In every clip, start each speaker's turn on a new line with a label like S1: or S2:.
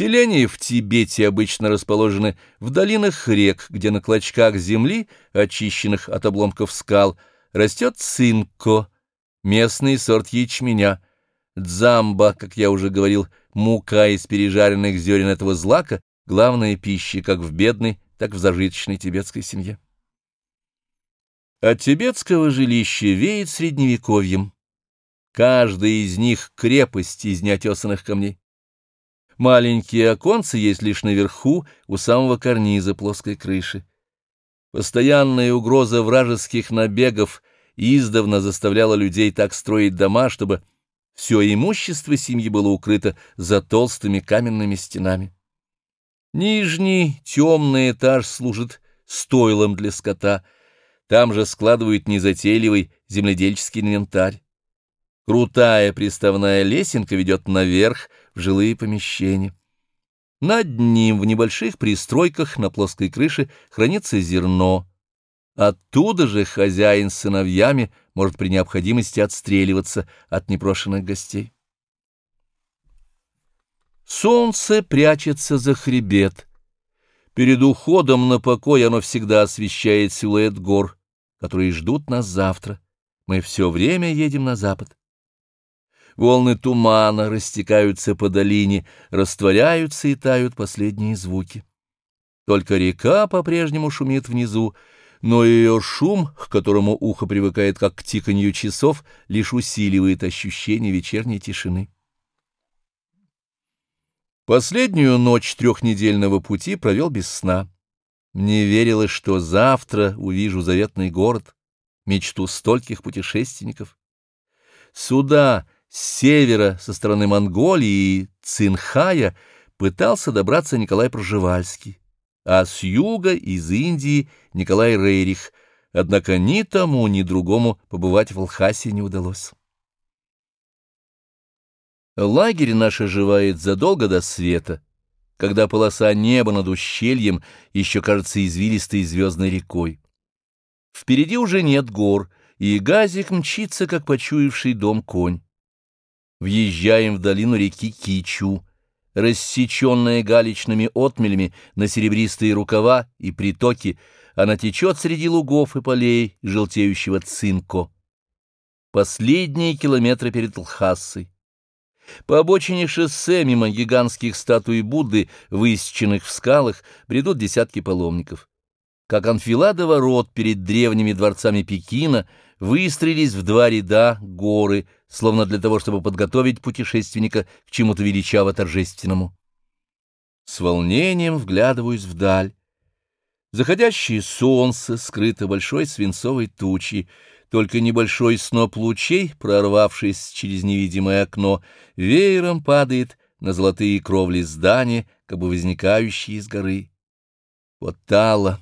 S1: Селения в Тибете обычно расположены в долинах рек, где на клочках земли, очищенных от обломков скал, растет цинко, местный сорт ячменя, дзамба, как я уже говорил, мука из пережаренных зерен этого злака, главная пища как в бедной, так в зажиточной тибетской семье. От тибетского жилища веет средневековьем. Каждая из них — крепость из неотесанных камней. Маленькие оконцы есть лишь наверху, у самого карниза плоской крыши. Постоянная угроза вражеских набегов издавна заставляла людей так строить дома, чтобы все имущество семьи было укрыто за толстыми каменными стенами. Нижний темный этаж служит стойлом для скота, там же складывают незатейливый земледельческий инвентарь. Крутая приставная лесенка ведет наверх в жилые помещения. Над ним в небольших пристройках на плоской крыше хранится зерно. Оттуда же хозяин с сыновьями может при необходимости отстреливаться от непрошенных гостей. Солнце прячется за хребет. Перед уходом на покой оно всегда освещает силуэт гор, которые ждут нас завтра. Мы все время едем на запад. Волны тумана растекаются по долине, растворяются и тают последние звуки. Только река по-прежнему шумит внизу, но ее шум, к которому ухо привыкает как к тиканью часов, лишь усиливает ощущение вечерней тишины. Последнюю ночь трехнедельного пути провел без сна. Мне верилось, что завтра увижу заветный город, мечту стольких путешественников. Сюда с севера, со стороны Монголии и Цинхая, пытался добраться Николай Проживальский, а с юга, из Индии, Николай Рейрих, однако ни тому, ни другому побывать в Алхасе не удалось. Лагерь наш оживает задолго до света, когда полоса неба над ущельем еще кажется извилистой звездной рекой. Впереди уже нет гор, и газик мчится, как почуявший дом конь. Въезжаем в долину реки Кичу, рассеченная галечными отмелями на серебристые рукава и притоки, она течет среди лугов и полей желтеющего цинко. Последние километры перед Лхассой. По обочине шоссе мимо гигантских статуй Будды, высеченных в скалах, бредут десятки паломников. Как анфилада ворот перед древними дворцами Пекина выстроились в два ряда горы — словно для того, чтобы подготовить путешественника к чему-то величаво-торжественному. С волнением вглядываюсь вдаль. Заходящее солнце скрыто большой свинцовой тучей, только небольшой сноп лучей, прорвавшись через невидимое окно, веером падает на золотые кровли здания, как бы возникающие из горы. Вот тала.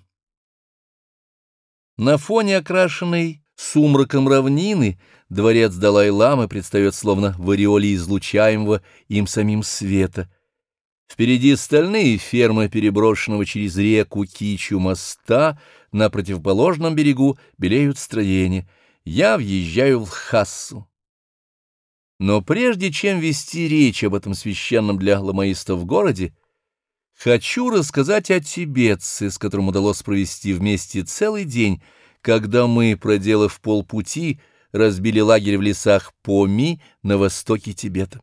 S1: На фоне окрашенной сумраком равнины дворец Далай-ламы предстает словно в ореоле излучаемого им самим света. Впереди стальные фермы переброшенного через реку Кичу моста, на противоположном берегу белеют строения. Я въезжаю в Хассу. Но прежде чем вести речь об этом священном для ламаистов городе, хочу рассказать о тибетце, с которым удалось провести вместе целый день, когда мы, проделав полпути, разбили лагерь в лесах Поми на востоке Тибета.